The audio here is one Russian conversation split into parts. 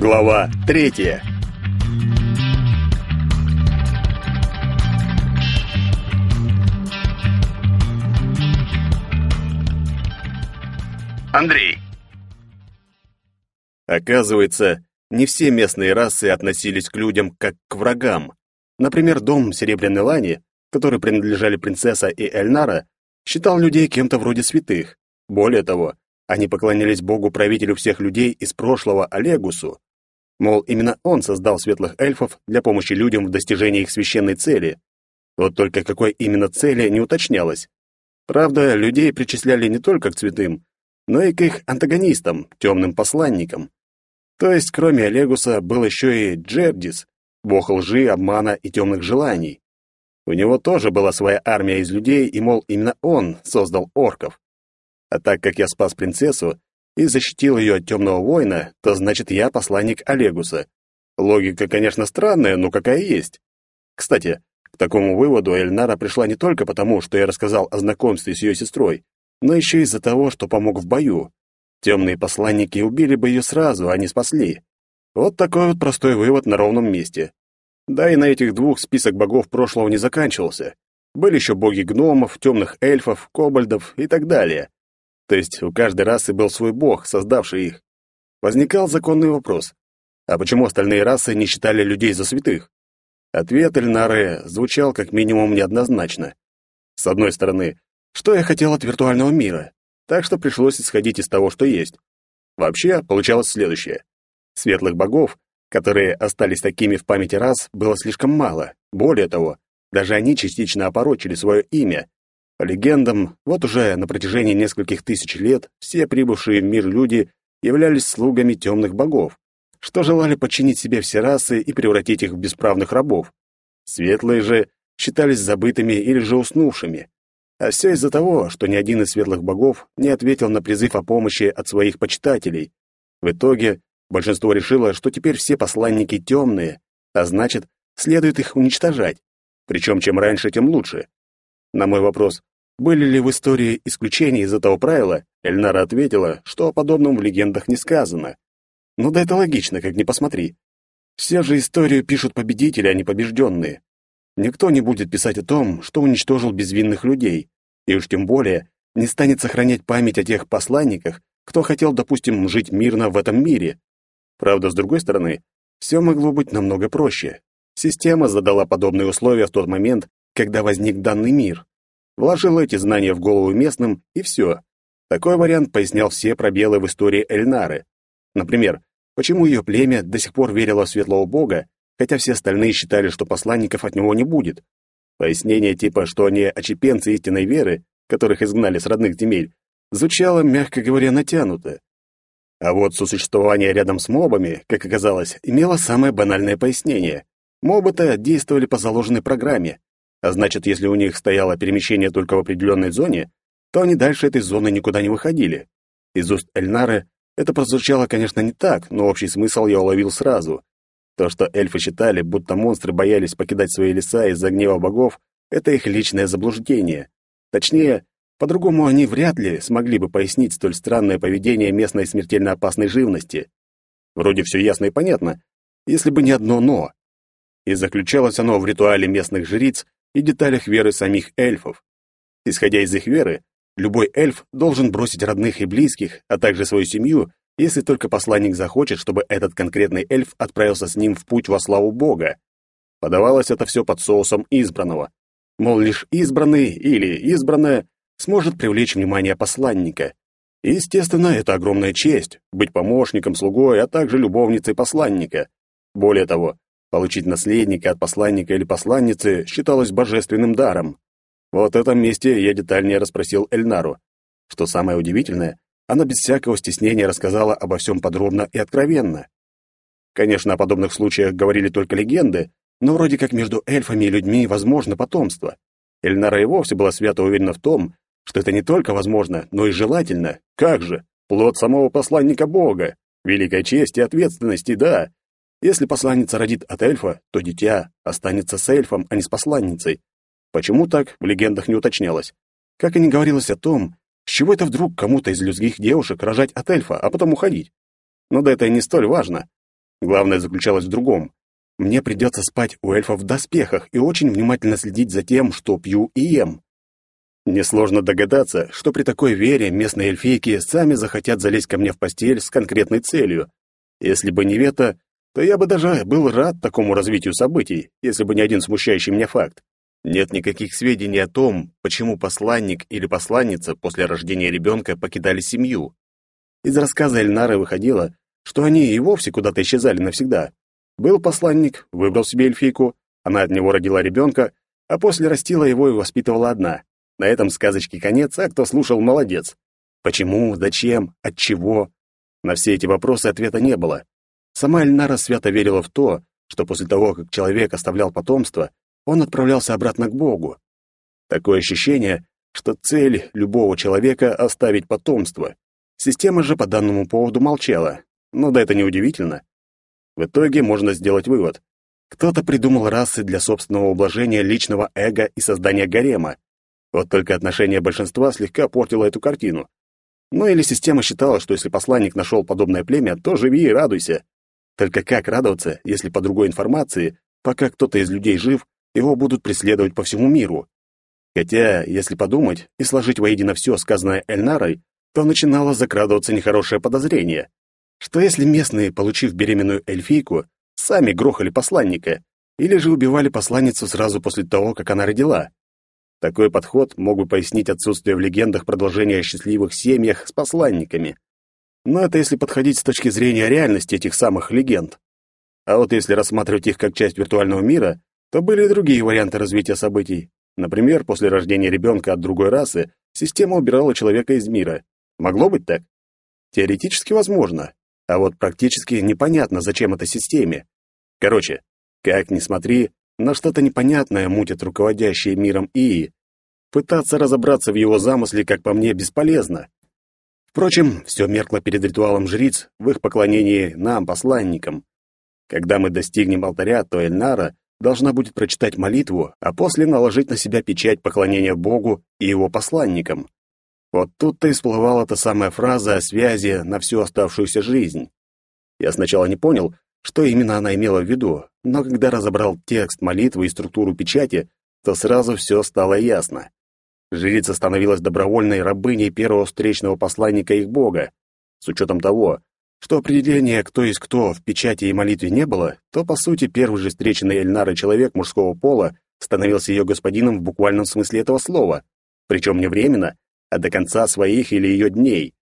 Глава третья. Андрей. Оказывается, не все местные расы относились к людям как к врагам. Например, дом Серебряной Лани, который принадлежали принцесса и Эльнара, считал людей кем-то вроде святых. Более того, они поклонялись богу-правителю всех людей из прошлого Олегусу. Мол, именно он создал светлых эльфов для помощи людям в достижении их священной цели. Вот только какой именно цели не уточнялось. Правда, людей причисляли не только к святым, но и к их антагонистам, темным посланникам. То есть, кроме Олегуса, был еще и Джердис, бог лжи, обмана и темных желаний. У него тоже была своя армия из людей, и, мол, именно он создал орков. А так как я спас принцессу и защитил ее от темного воина, то значит, я посланник Олегуса. Логика, конечно, странная, но какая есть. Кстати, к такому выводу Эльнара пришла не только потому, что я рассказал о знакомстве с ее сестрой, но еще из-за того, что помог в бою. Темные посланники убили бы ее сразу, а не спасли. Вот такой вот простой вывод на ровном месте. Да и на этих двух список богов прошлого не заканчивался. Были еще боги гномов, темных эльфов, кобальдов и так далее. То есть у каждой расы был свой бог, создавший их. Возникал законный вопрос. А почему остальные расы не считали людей за святых? Ответ Эльнары звучал как минимум неоднозначно. С одной стороны, что я хотел от виртуального мира? Так что пришлось исходить из того, что есть. Вообще, получалось следующее. Светлых богов, которые остались такими в памяти раз, было слишком мало. Более того, даже они частично опорочили свое имя. По легендам, вот уже на протяжении нескольких тысяч лет все прибывшие в мир люди являлись слугами темных богов, что желали подчинить себе все расы и превратить их в бесправных рабов. Светлые же считались забытыми или же уснувшими. А все из-за того, что ни один из светлых богов не ответил на призыв о помощи от своих почитателей. В итоге большинство решило, что теперь все посланники темные, а значит, следует их уничтожать. Причем чем раньше, тем лучше. На мой вопрос, были ли в истории исключения из этого правила, Эльнара ответила, что о подобном в легендах не сказано. Ну да это логично, как ни посмотри. Все же историю пишут победители, а не побежденные. Никто не будет писать о том, что уничтожил безвинных людей, и уж тем более не станет сохранять память о тех посланниках, кто хотел, допустим, жить мирно в этом мире. Правда, с другой стороны, все могло быть намного проще. Система задала подобные условия в тот момент, когда возник данный мир. Вложила эти знания в голову местным, и все. Такой вариант пояснял все пробелы в истории Эльнары. Например, почему ее племя до сих пор верило в светлого бога, хотя все остальные считали, что посланников от него не будет. Пояснение типа, что они очепенцы истинной веры, которых изгнали с родных земель, звучало, мягко говоря, натянуто. А вот сосуществование рядом с мобами, как оказалось, имело самое банальное пояснение. Мобы-то действовали по заложенной программе, а значит, если у них стояло перемещение только в определенной зоне, то они дальше этой зоны никуда не выходили. Из уст Эльнары это прозвучало, конечно, не так, но общий смысл я уловил сразу. То, что эльфы считали, будто монстры боялись покидать свои леса из-за гнева богов, это их личное заблуждение. Точнее, по-другому они вряд ли смогли бы пояснить столь странное поведение местной смертельно опасной живности. Вроде все ясно и понятно, если бы не одно «но». И заключалось оно в ритуале местных жриц и деталях веры самих эльфов. Исходя из их веры, любой эльф должен бросить родных и близких, а также свою семью если только посланник захочет, чтобы этот конкретный эльф отправился с ним в путь во славу Бога. Подавалось это все под соусом избранного. Мол, лишь избранный или избранная сможет привлечь внимание посланника. Естественно, это огромная честь — быть помощником, слугой, а также любовницей посланника. Более того, получить наследника от посланника или посланницы считалось божественным даром. Вот в этом месте я детальнее расспросил Эльнару. Что самое удивительное, она без всякого стеснения рассказала обо всем подробно и откровенно. Конечно, о подобных случаях говорили только легенды, но вроде как между эльфами и людьми возможно потомство. Эльнара и вовсе была свято уверена в том, что это не только возможно, но и желательно. Как же? Плод самого посланника Бога. Великая честь и ответственность, и да. Если посланница родит от эльфа, то дитя останется с эльфом, а не с посланницей. Почему так, в легендах не уточнялось. Как и не говорилось о том, с чего это вдруг кому-то из людских девушек рожать от эльфа, а потом уходить? Но да это и не столь важно. Главное заключалось в другом. Мне придется спать у эльфов в доспехах и очень внимательно следить за тем, что пью и ем. Несложно догадаться, что при такой вере местные эльфийки сами захотят залезть ко мне в постель с конкретной целью. Если бы не Вета, то я бы даже был рад такому развитию событий, если бы не один смущающий меня факт. Нет никаких сведений о том, почему посланник или посланница после рождения ребенка покидали семью. Из рассказа Эльнары выходило, что они и вовсе куда-то исчезали навсегда. Был посланник, выбрал себе эльфийку, она от него родила ребенка, а после растила его и воспитывала одна. На этом сказочке конец, а кто слушал, молодец. Почему, зачем, от чего? На все эти вопросы ответа не было. Сама Эльнара свято верила в то, что после того, как человек оставлял потомство, он отправлялся обратно к Богу. Такое ощущение, что цель любого человека — оставить потомство. Система же по данному поводу молчала. Но да это неудивительно. В итоге можно сделать вывод. Кто-то придумал расы для собственного ублажения личного эго и создания гарема. Вот только отношение большинства слегка портило эту картину. Ну или система считала, что если посланник нашел подобное племя, то живи и радуйся. Только как радоваться, если по другой информации, пока кто-то из людей жив, его будут преследовать по всему миру? Хотя, если подумать и сложить воедино все сказанное Эльнарой, то начинало закрадываться нехорошее подозрение. Что если местные, получив беременную эльфийку, сами грохали посланника, или же убивали посланницу сразу после того, как она родила? Такой подход мог бы пояснить отсутствие в легендах продолжения о счастливых семьях с посланниками. Но это если подходить с точки зрения реальности этих самых легенд. А вот если рассматривать их как часть виртуального мира, то были и другие варианты развития событий. Например, после рождения ребенка от другой расы система убирала человека из мира. Могло быть так? Теоретически возможно, а вот практически непонятно, зачем это системе. Короче, как ни смотри, но что-то непонятное мутит руководящее миром ИИ. Пытаться разобраться в его замысле, как по мне, бесполезно. Впрочем, все меркло перед ритуалом жриц в их поклонении нам, посланникам. Когда мы достигнем алтаря, то Эльнара должна будет прочитать молитву, а после наложить на себя печать поклонения Богу и его посланникам. Вот тут-то и всплывала та самая фраза о связи на всю оставшуюся жизнь. Я сначала не понял, что именно она имела в виду, но когда разобрал текст молитвы и структуру печати, то сразу все стало ясно. Жрица становилась добровольной рабыней первого встречного посланника их бога. С учетом того, что определения «кто есть кто» в печати и молитве не было, то, по сути, первый же встреченный Эльнарой человек мужского пола становился ее господином в буквальном смысле этого слова, причем не временно, а до конца своих или ее дней.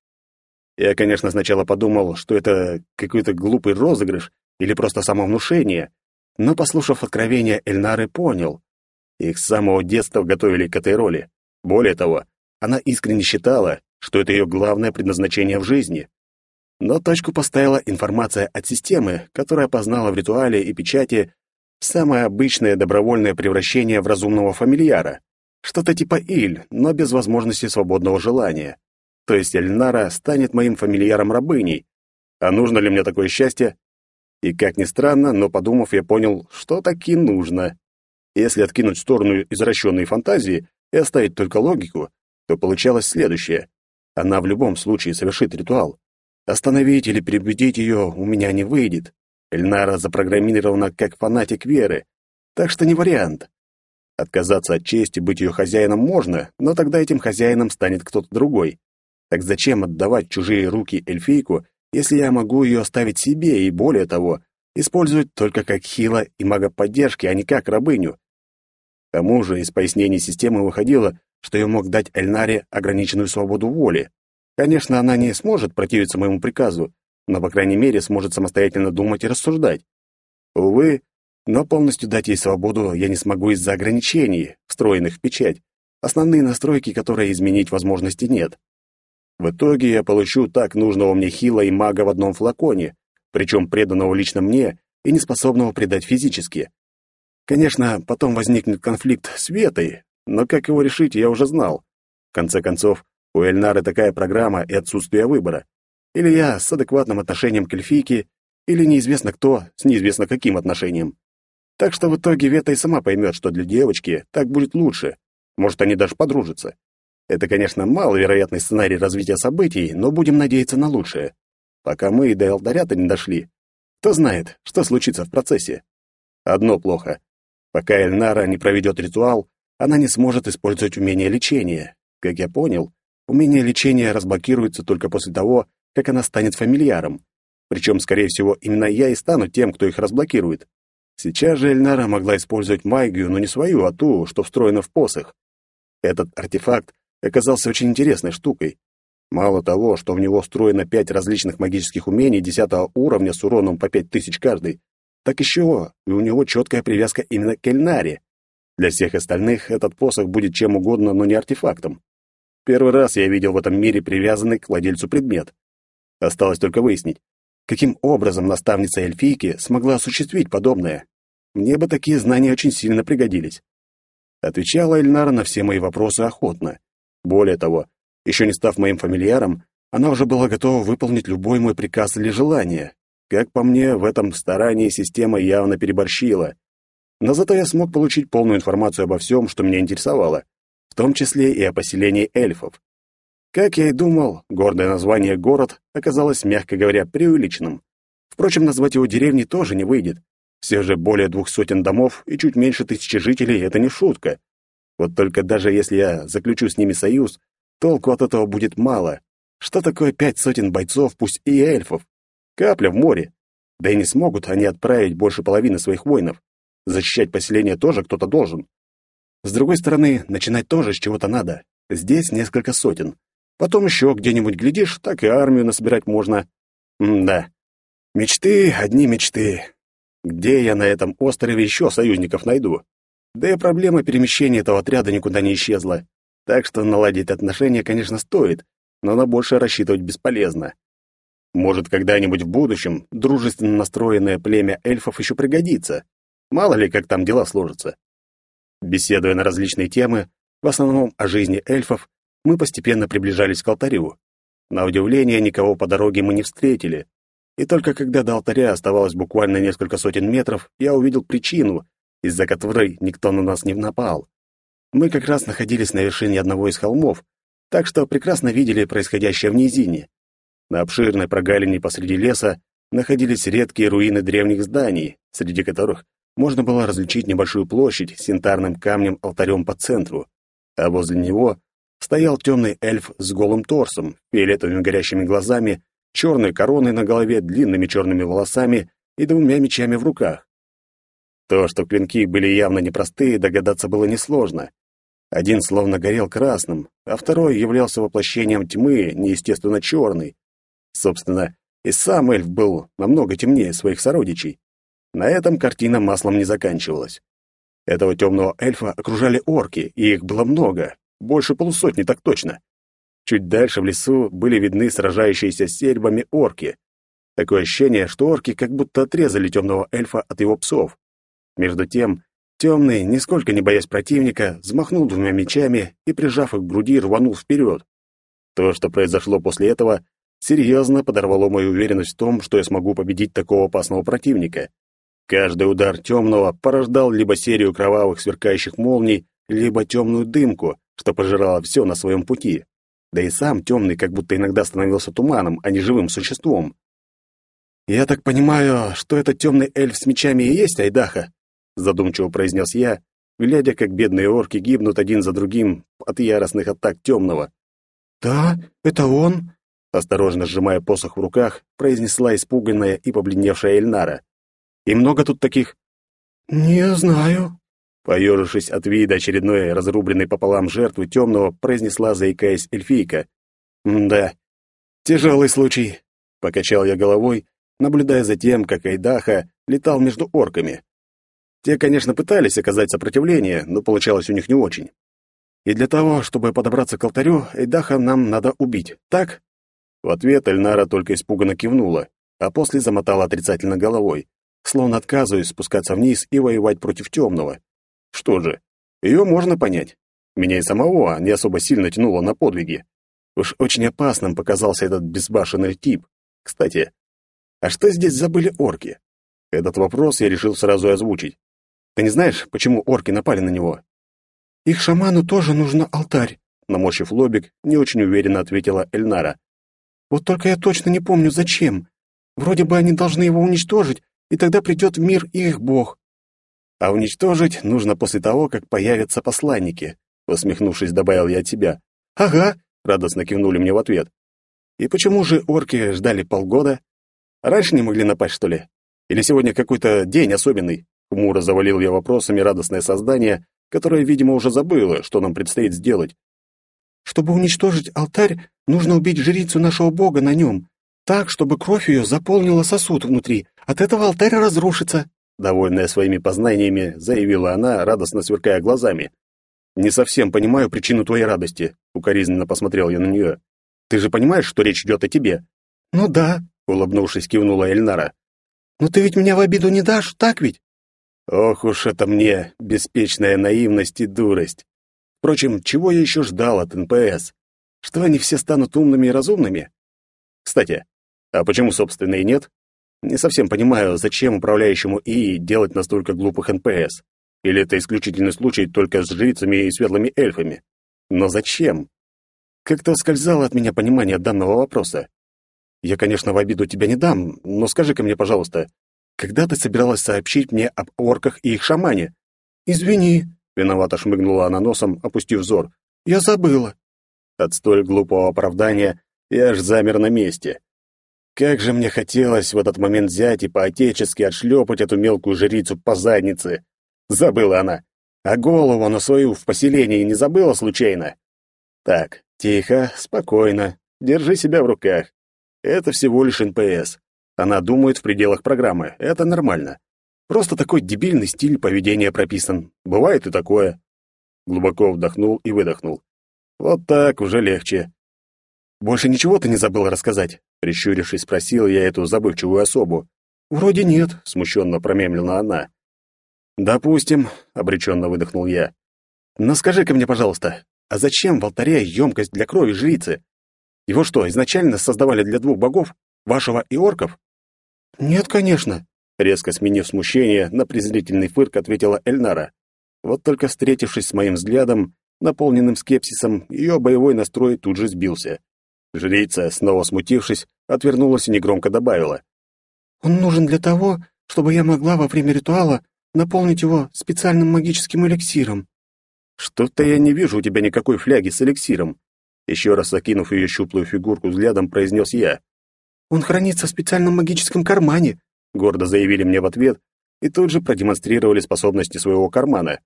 Я, конечно, сначала подумал, что это какой-то глупый розыгрыш, или просто самовнушение, но, послушав откровения Эльнары, понял. Их с самого детства готовили к этой роли. Более того, она искренне считала, что это ее главное предназначение в жизни. Но точку поставила информация от системы, которая познала в ритуале и печати самое обычное добровольное превращение в разумного фамильяра. Что-то типа Иль, но без возможности свободного желания. То есть Эльнара станет моим фамильяром-рабыней. А нужно ли мне такое счастье? И, как ни странно, но подумав, я понял, что таки нужно. Если откинуть в сторону извращенные фантазии и оставить только логику, то получалось следующее. Она в любом случае совершит ритуал. Остановить или перебудить ее у меня не выйдет. Эльнара запрограммирована как фанатик веры, так что не вариант. Отказаться от чести быть ее хозяином можно, но тогда этим хозяином станет кто-то другой. Так зачем отдавать чужие руки эльфийку, если я могу ее оставить себе и, более того, использовать только как хила и мага поддержки, а не как рабыню. К тому же из пояснений системы выходило, что я мог дать Эльнаре ограниченную свободу воли. Конечно, она не сможет противиться моему приказу, но, по крайней мере, сможет самостоятельно думать и рассуждать. Увы, но полностью дать ей свободу я не смогу из-за ограничений, встроенных в печать, основные настройки, которые изменить возможности нет. В итоге я получу так нужного мне хила и мага в одном флаконе, причем преданного лично мне и неспособного предать физически. Конечно, потом возникнет конфликт с Ветой, но как его решить, я уже знал. В конце концов, у Эльнары такая программа и отсутствие выбора. Или я с адекватным отношением к эльфийке, или неизвестно кто с неизвестно каким отношением. Так что в итоге Вета и сама поймет, что для девочки так будет лучше. Может, они даже подружатся. Это, конечно, маловероятный сценарий развития событий, но будем надеяться на лучшее. Пока мы и до алтаря не дошли. Кто знает, что случится в процессе. Одно плохо. Пока Эльнара не проведет ритуал, она не сможет использовать умение лечения. Как я понял, умение лечения разблокируется только после того, как она станет фамильяром. Причем, скорее всего, именно я и стану тем, кто их разблокирует. Сейчас же Эльнара могла использовать магию, но не свою, а ту, что встроена в посох. Этот артефакт оказался очень интересной штукой. Мало того, что в него встроено пять различных магических умений десятого уровня с уроном по пять тысяч каждый, так еще и у него четкая привязка именно к Эльнаре. Для всех остальных этот посох будет чем угодно, но не артефактом. Первый раз я видел в этом мире привязанный к владельцу предмет. Осталось только выяснить, каким образом наставница эльфийки смогла осуществить подобное. Мне бы такие знания очень сильно пригодились. Отвечала Эльнара на все мои вопросы охотно. Более того, еще не став моим фамильяром, она уже была готова выполнить любой мой приказ или желание. Как по мне, в этом старании система явно переборщила. Но зато я смог получить полную информацию обо всем, что меня интересовало, в том числе и о поселении эльфов. Как я и думал, гордое название «город» оказалось, мягко говоря, преувеличенным. Впрочем, назвать его деревней тоже не выйдет. Все же более двух сотен домов и чуть меньше тысячи жителей — это не шутка. Вот только даже если я заключу с ними союз, толку от этого будет мало. Что такое пять сотен бойцов, пусть и эльфов? Капля в море. Да и не смогут они отправить больше половины своих воинов. Защищать поселение тоже кто-то должен. С другой стороны, начинать тоже с чего-то надо. Здесь несколько сотен. Потом еще где-нибудь, глядишь, так и армию насобирать можно. М да. Мечты, одни мечты. Где я на этом острове еще союзников найду? Да и проблема перемещения этого отряда никуда не исчезла. Так что наладить отношения, конечно, стоит, но на больше рассчитывать бесполезно. Может, когда-нибудь в будущем дружественно настроенное племя эльфов еще пригодится. Мало ли, как там дела сложатся. Беседуя на различные темы, в основном о жизни эльфов, мы постепенно приближались к алтарю. На удивление, никого по дороге мы не встретили, и только когда до алтаря оставалось буквально несколько сотен метров, я увидел причину, из-за которой никто на нас не напал. Мы как раз находились на вершине одного из холмов, так что прекрасно видели происходящее в низине. На обширной прогалине посреди леса находились редкие руины древних зданий, среди которых можно было различить небольшую площадь с янтарным камнем-алтарем по центру, а возле него стоял темный эльф с голым торсом, фиолетовыми горящими глазами черной короной на голове, длинными черными волосами и двумя мечами в руках. То, что клинки были явно непростые, догадаться было несложно. Один словно горел красным, а второй являлся воплощением тьмы, неестественно черный. Собственно, и сам эльф был намного темнее своих сородичей. На этом картина маслом не заканчивалась. Этого темного эльфа окружали орки, и их было много, больше полусотни так точно. Чуть дальше в лесу были видны сражающиеся с серьбами орки. Такое ощущение, что орки как будто отрезали темного эльфа от его псов. Между тем, темный, нисколько не боясь противника, взмахнул двумя мечами и, прижав их к груди, рванул вперед. То, что произошло после этого, серьезно подорвало мою уверенность в том, что я смогу победить такого опасного противника. Каждый удар темного порождал либо серию кровавых сверкающих молний, либо темную дымку, что пожирало все на своем пути. Да и сам темный как будто иногда становился туманом, а не живым существом. «Я так понимаю, что этот темный эльф с мечами и есть Айдаха?» задумчиво произнес я, глядя, как бедные орки гибнут один за другим от яростных атак темного. «Да, это он», осторожно сжимая посох в руках, произнесла испуганная и побледневшая Эльнара. «И много тут таких?» «Не знаю», Поежившись от вида очередной разрубленной пополам жертвы темного, произнесла, заикаясь, эльфийка. «Да, тяжелый случай», — покачал я головой, наблюдая за тем, как Айдаха летал между орками. Те, конечно, пытались оказать сопротивление, но получалось у них не очень. И для того, чтобы подобраться к алтарю, Айдаха нам надо убить, так? В ответ Эльнара только испуганно кивнула, а после замотала отрицательно головой, словно отказываясь спускаться вниз и воевать против темного. Что же, ее можно понять. Меня и самого не особо сильно тянуло на подвиги. Уж очень опасным показался этот безбашенный тип. Кстати, а что здесь забыли орки? Этот вопрос я решил сразу озвучить. Ты не знаешь, почему орки напали на него? Их шаману тоже нужен алтарь, наморщив лобик, не очень уверенно ответила Эльнара. Вот только я точно не помню, зачем. Вроде бы они должны его уничтожить, и тогда придет в мир их бог. А уничтожить нужно после того, как появятся посланники, усмехнувшись, добавил я от себя. Ага, радостно кивнули мне в ответ. И почему же орки ждали полгода? Раньше не могли напасть, что ли? Или сегодня какой-то день особенный? Хмуро завалил я вопросами радостное создание, которое, видимо, уже забыло, что нам предстоит сделать. Чтобы уничтожить алтарь, нужно убить жрицу нашего бога на нем, так, чтобы кровь ее заполнила сосуд внутри. От этого алтарь разрушится. Довольная своими познаниями, заявила она, радостно сверкая глазами. «Не совсем понимаю причину твоей радости», — укоризненно посмотрел я на нее. «Ты же понимаешь, что речь идет о тебе?» «Ну да», — улыбнувшись, кивнула Эльнара. «Но ты ведь меня в обиду не дашь, так ведь?» Ох уж это мне, беспечная наивность и дурость. Впрочем, чего я еще ждал от НПС? Что они все станут умными и разумными? Кстати, а почему, собственно, и нет? Не совсем понимаю, зачем управляющему ИИ делать настолько глупых НПС. Или это исключительный случай только с жрицами и светлыми эльфами? Но зачем? Как-то ускользало от меня понимание данного вопроса. Я, конечно, в обиду тебя не дам, но скажи-ка мне, пожалуйста, когда ты собиралась сообщить мне об орках и их шамане? Извини, виновато шмыгнула она носом, опустив взор. Я забыла. От столь глупого оправдания я аж замер на месте. Как же мне хотелось в этот момент взять и по-отечески отшлепать эту мелкую жрицу по заднице. Забыла она. А голову она свою в поселении не забыла случайно? Так, тихо, спокойно, держи себя в руках. Это всего лишь НПС. Она думает в пределах программы, это нормально. Просто такой дебильный стиль поведения прописан. Бывает и такое. Глубоко вдохнул и выдохнул. Вот так, уже легче. «Больше ничего ты не забыл рассказать?» Прищурившись, спросил я эту забывчивую особу. «Вроде нет», — смущенно промемлила она. «Допустим», — обреченно выдохнул я. «Но скажи-ка мне, пожалуйста, а зачем в алтаре емкость для крови жрицы? Его что, изначально создавали для двух богов, вашего и орков?» «Нет, конечно», — резко сменив смущение, на презрительный фырк ответила Эльнара. Вот только встретившись с моим взглядом, наполненным скепсисом, ее боевой настрой тут же сбился. Жрица, снова смутившись, отвернулась и негромко добавила. «Он нужен для того, чтобы я могла во время ритуала наполнить его специальным магическим эликсиром». «Что-то я не вижу у тебя никакой фляги с эликсиром», еще раз окинув ее щуплую фигурку взглядом, произнес я. «Он хранится в специальном магическом кармане», гордо заявили мне в ответ и тут же продемонстрировали способности своего кармана.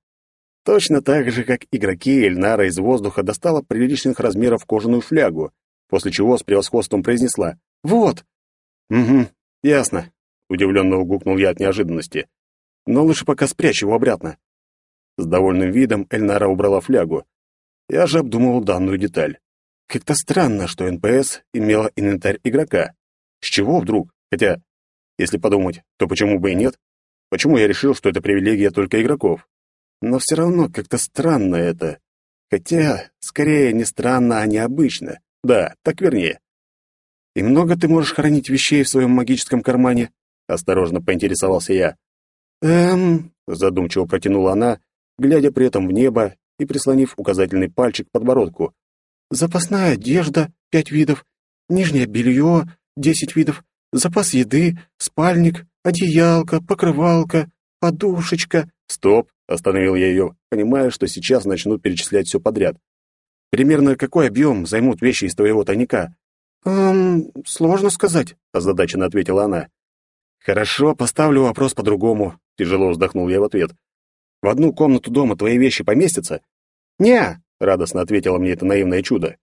Точно так же, как игроки Эльнара из воздуха достала приличных размеров кожаную флягу, после чего с превосходством произнесла «Вот!» «Угу, ясно», — удивленно угукнул я от неожиданности. «Но лучше пока спрячь его обратно». С довольным видом Эльнара убрала флягу. Я же обдумывал данную деталь. Как-то странно, что НПС имела инвентарь игрока. С чего вдруг? Хотя, если подумать, то почему бы и нет? Почему я решил, что это привилегия только игроков? Но все равно как-то странно это. Хотя, скорее, не странно, а необычно. Да, так вернее. И много ты можешь хранить вещей в своем магическом кармане? Осторожно поинтересовался я. Эм, задумчиво протянула она, глядя при этом в небо и прислонив указательный пальчик к подбородку. Запасная одежда — пять видов, нижнее белье — десять видов, запас еды, спальник, одеялка, покрывалка, подушечка. Стоп, остановил я ее, понимая, что сейчас начну перечислять все подряд. Примерно какой объем займут вещи из твоего тайника? Эм, сложно сказать, озадаченно ответила она. Хорошо, поставлю вопрос по-другому, тяжело вздохнул я в ответ. В одну комнату дома твои вещи поместятся? Не, радостно ответила мне это наивное чудо.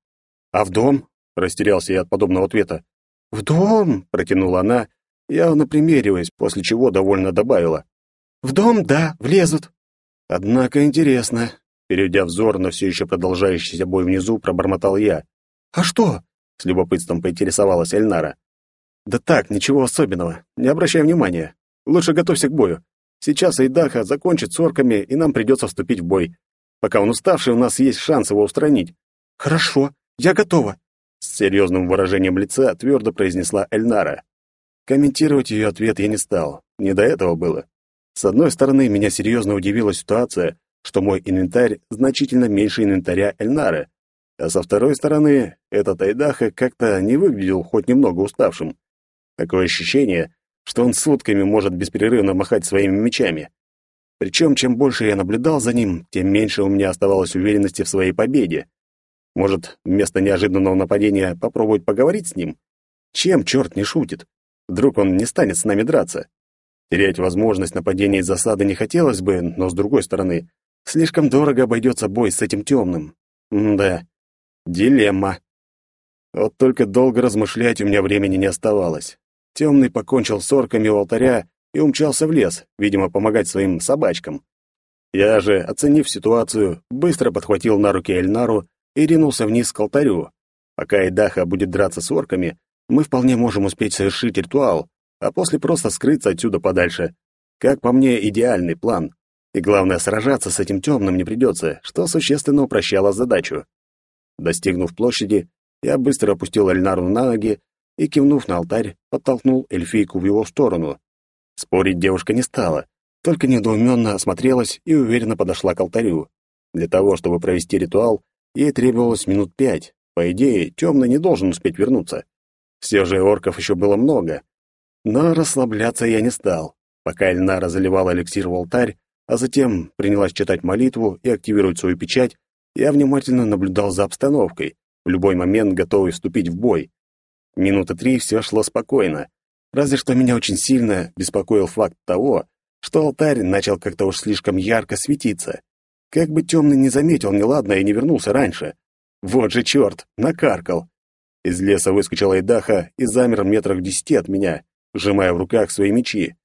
А в дом? растерялся я от подобного ответа. В дом, протянула она, явно примериваясь, после чего довольно добавила: В дом, да, влезут. Однако интересно, Переведя взор на все еще продолжающийся бой внизу, пробормотал я. «А что?» — с любопытством поинтересовалась Эльнара. «Да так, ничего особенного. Не обращай внимания. Лучше готовься к бою. Сейчас Айдаха закончит с орками, и нам придется вступить в бой. Пока он уставший, у нас есть шанс его устранить». «Хорошо, я готова», — с серьезным выражением лица твердо произнесла Эльнара. Комментировать ее ответ я не стал. Не до этого было. С одной стороны, меня серьезно удивила ситуация, что мой инвентарь значительно меньше инвентаря Эльнары, а со второй стороны, этот Айдаха как-то не выглядел хоть немного уставшим. Такое ощущение, что он сутками может беспрерывно махать своими мечами. Причем, чем больше я наблюдал за ним, тем меньше у меня оставалось уверенности в своей победе. Может, вместо неожиданного нападения попробовать поговорить с ним? Чем черт не шутит? Вдруг он не станет с нами драться? Терять возможность нападения из засады не хотелось бы, но, с другой стороны, слишком дорого обойдется бой с этим темным. да, дилемма. Вот только долго размышлять у меня времени не оставалось. Темный покончил с орками у алтаря и умчался в лес, видимо, помогать своим собачкам. Я же, оценив ситуацию, быстро подхватил на руки Эльнару и ринулся вниз к алтарю. Пока Эдаха будет драться с орками, мы вполне можем успеть совершить ритуал, а после просто скрыться отсюда подальше. Как по мне, идеальный план. И главное, сражаться с этим темным не придется, что существенно упрощало задачу. Достигнув площади, я быстро опустил Эльнару на ноги и, кивнув на алтарь, подтолкнул эльфийку в его сторону, Спорить девушка не стала, только недоуменно осмотрелась и уверенно подошла к алтарю. Для того, чтобы провести ритуал, ей требовалось минут пять. По идее, темный не должен успеть вернуться. Все же орков еще было много. Но расслабляться я не стал. Пока Эльнара заливала эликсир в алтарь, а затем принялась читать молитву и активировать свою печать, я внимательно наблюдал за обстановкой, в любой момент готовый вступить в бой. Минуты три все шло спокойно, Разве что меня очень сильно беспокоил факт того, что алтарь начал как-то уж слишком ярко светиться. Как бы темный не заметил неладное и не вернулся раньше. Вот же черт, накаркал. Из леса выскочила Айдаха и замер в метрах в десяти от меня, сжимая в руках свои мечи.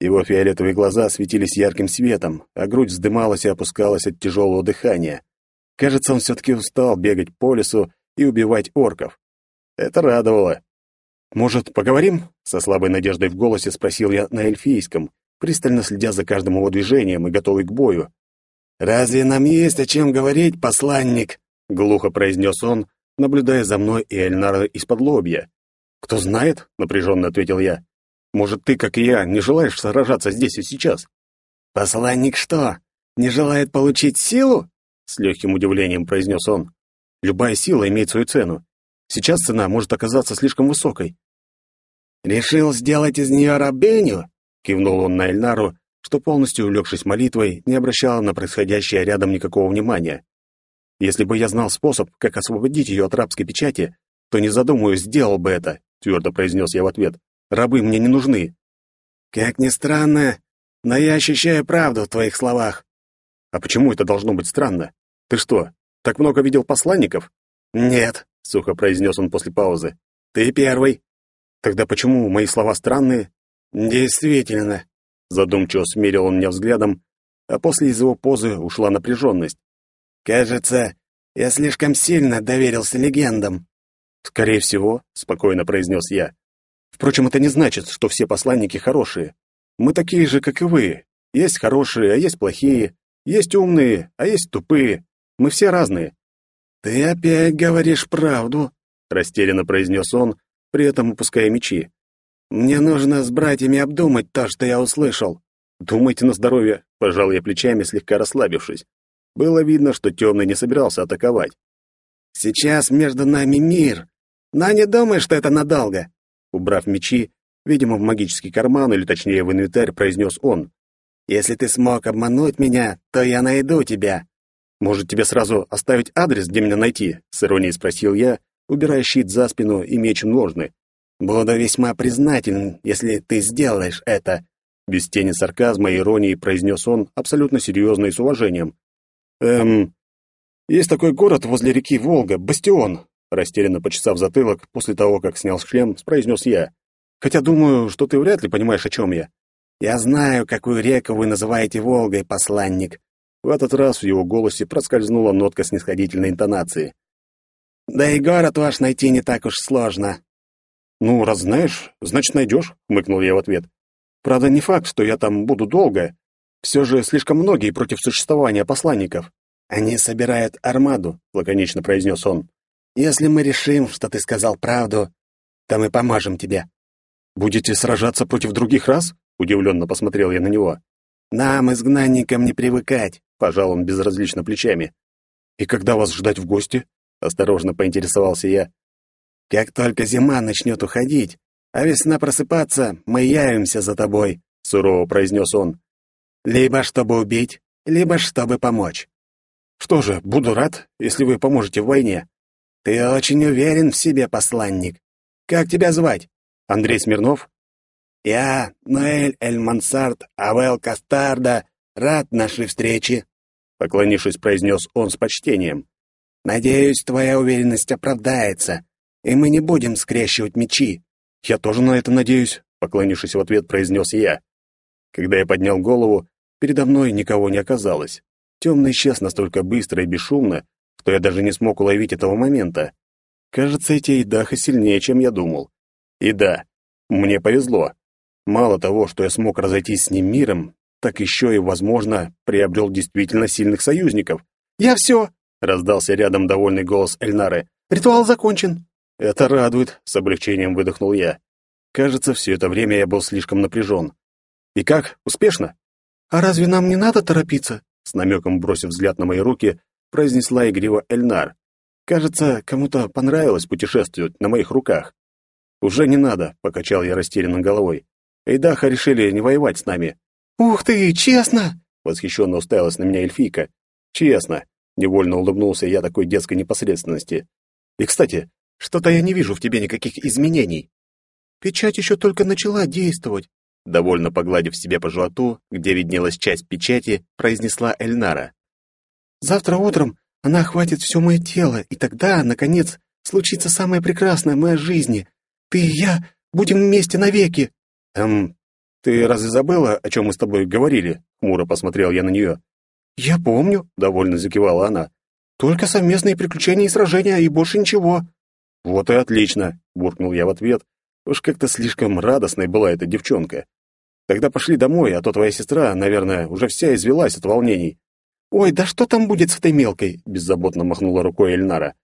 Его фиолетовые глаза светились ярким светом, а грудь вздымалась и опускалась от тяжелого дыхания. Кажется, он все-таки устал бегать по лесу и убивать орков. Это радовало. «Может, поговорим?» — со слабой надеждой в голосе спросил я на эльфийском, пристально следя за каждым его движением и готовый к бою. «Разве нам есть о чем говорить, посланник?» — глухо произнес он, наблюдая за мной и Эльнара из-под лобья. «Кто знает?» — напряженно ответил я. «Может, ты, как и я, не желаешь сражаться здесь и сейчас?» «Посланник что, не желает получить силу?» — с легким удивлением произнес он. «Любая сила имеет свою цену. Сейчас цена может оказаться слишком высокой. «Решил сделать из нее рабыню?» — кивнул он на Эльнару, что, полностью увлекшись молитвой, не обращала на происходящее рядом никакого внимания. «Если бы я знал способ, как освободить ее от рабской печати, то, не задумываясь, сделал бы это», — твердо произнес я в ответ. «Рабы мне не нужны». «Как ни странно, но я ощущаю правду в твоих словах». «А почему это должно быть странно? Ты что, так много видел посланников?» «Нет», — сухо произнес он после паузы. «Ты первый». «Тогда почему мои слова странные?» «Действительно», — задумчиво смерил он меня взглядом, а после из его позы ушла напряженность. «Кажется, я слишком сильно доверился легендам». «Скорее всего», — спокойно произнес я. «Впрочем, это не значит, что все посланники хорошие. Мы такие же, как и вы. Есть хорошие, а есть плохие. Есть умные, а есть тупые. Мы все разные. «Ты опять говоришь правду», — растерянно произнес он, при этом упуская мечи. «Мне нужно с братьями обдумать то, что я услышал». «Думайте на здоровье», — пожал я плечами, слегка расслабившись. Было видно, что темный не собирался атаковать. «Сейчас между нами мир, но не думай, что это надолго». Убрав мечи, видимо, в магический карман, или точнее в инвентарь, произнес он. «Если ты смог обмануть меня, то я найду тебя. «Может, тебе сразу оставить адрес, где меня найти?» — с иронией спросил я, убирая щит за спину и меч в ножны. «Буду весьма признателен, если ты сделаешь это», — без тени сарказма и иронии произнес он абсолютно серьезно и с уважением. «Эм, есть такой город возле реки Волга, Бастион», — растерянно почесав затылок после того, как снял шлем, произнес я. «Хотя думаю, что ты вряд ли понимаешь, о чем я». «Я знаю, какую реку вы называете Волгой, посланник», в этот раз в его голосе проскользнула нотка снисходительной интонации. «Да и город ваш найти не так уж сложно». «Ну, раз знаешь, значит, найдешь», — хмыкнул я в ответ. «Правда, не факт, что я там буду долго. Все же слишком многие против существования посланников». «Они собирают армаду», — лаконично произнес он. «Если мы решим, что ты сказал правду, то мы поможем тебе». «Будете сражаться против других рас?» — удивленно посмотрел я на него. «Нам, изгнанникам, не привыкать», Пожал он безразлично плечами. «И когда вас ждать в гости?» Осторожно поинтересовался я. «Как только зима начнет уходить, а весна просыпаться, мы явимся за тобой», — сурово произнес он. «Либо чтобы убить, либо чтобы помочь». «Что же, буду рад, если вы поможете в войне». «Ты очень уверен в себе, посланник. Как тебя звать?» «Андрей Смирнов». «Я, Ноэль Эль Мансарт Авел Кастарда, рад нашей встрече», — поклонившись, произнес он с почтением. «Надеюсь, твоя уверенность оправдается, и мы не будем скрещивать мечи». «Я тоже на это надеюсь», — поклонившись в ответ, произнес я. Когда я поднял голову, передо мной никого не оказалось. Темный исчез настолько быстро и бесшумно, что я даже не смог уловить этого момента. Кажется, эти Идахи сильнее, чем я думал. И да, мне повезло. Мало того, что я смог разойтись с ним миром, так еще и, возможно, приобрел действительно сильных союзников. «Я все!» — раздался рядом довольный голос Эльнары. «Ритуал закончен!» «Это радует!» — с облегчением выдохнул я. Кажется, все это время я был слишком напряжен. «И как? Успешно?» «А разве нам не надо торопиться?» С намеком бросив взгляд на мои руки, произнесла игриво Эльнар. Кажется, кому-то понравилось путешествовать на моих руках. «Уже не надо», — покачал я растерянно головой. «Эйдаха решили не воевать с нами». «Ух ты, честно!» — восхищенно уставилась на меня эльфийка. «Честно», — невольно улыбнулся я такой детской непосредственности. «И, кстати, что-то я не вижу в тебе никаких изменений». «Печать еще только начала действовать», — довольно погладив себе по животу, где виднелась часть печати, произнесла Эльнара. «Завтра утром она охватит все мое тело, и тогда, наконец, случится самое прекрасное в моей жизни. Ты и я будем вместе навеки. Эм, ты разве забыла, о чем мы с тобой говорили? Хмуро посмотрел я на нее. Я помню, довольно закивала она. Только совместные приключения и сражения, и больше ничего. Вот и отлично, буркнул я в ответ. Уж как-то слишком радостной была эта девчонка. Тогда пошли домой, а то твоя сестра, наверное, уже вся извелась от волнений. «Ой, да что там будет с этой мелкой?» — беззаботно махнула рукой Эльнара.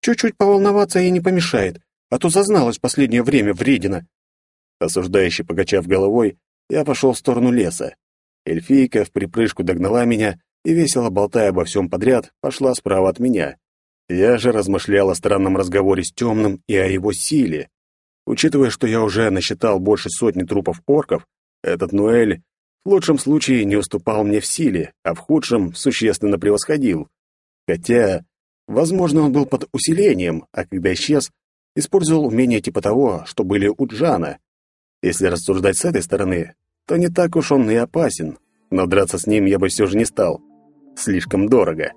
«Чуть-чуть поволноваться ей не помешает, а то зазналась в последнее время вредина». Осуждающе покачав головой, я пошел в сторону леса. Эльфийка в припрыжку догнала меня и, весело болтая обо всем подряд, пошла справа от меня. Я же размышлял о странном разговоре с темным и о его силе. Учитывая, что я уже насчитал больше сотни трупов орков, этот Нуэль в лучшем случае не уступал мне в силе, а в худшем существенно превосходил. Хотя, возможно, он был под усилением, а когда исчез, использовал умения типа того, что были у Джана. Если рассуждать с этой стороны, то не так уж он и опасен, но драться с ним я бы все же не стал. Слишком дорого.